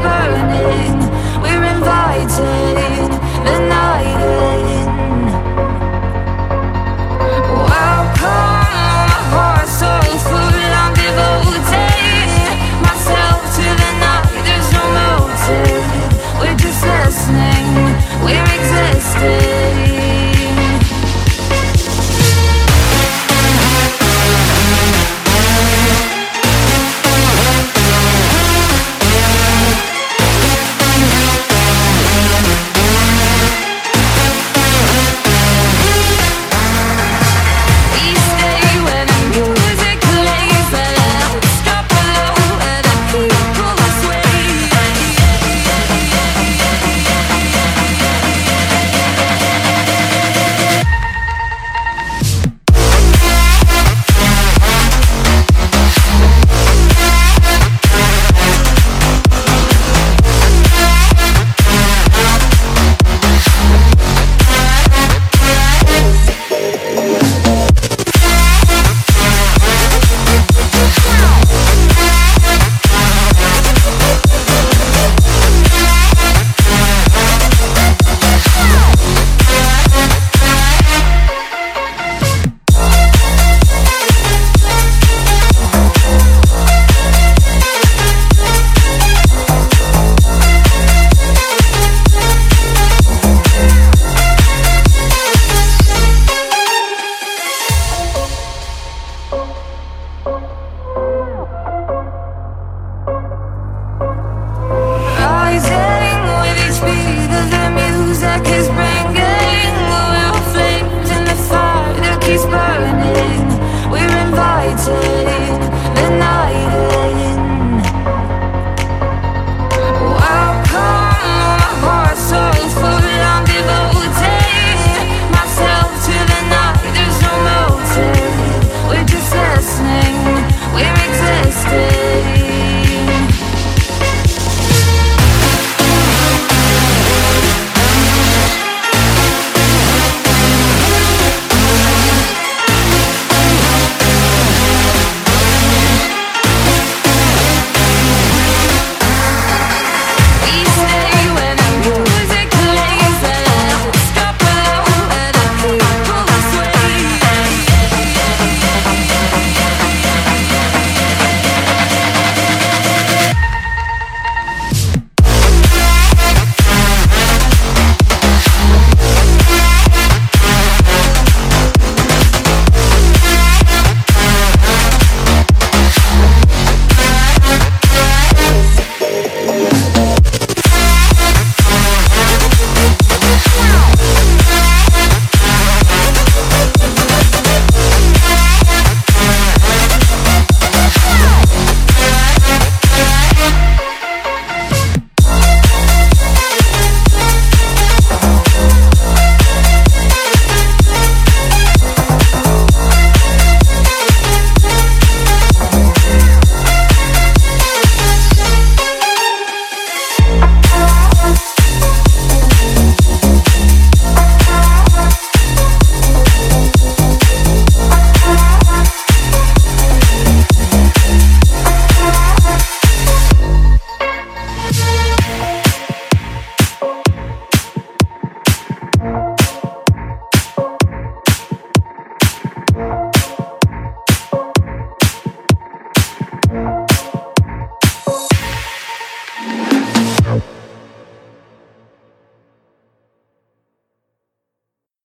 burning.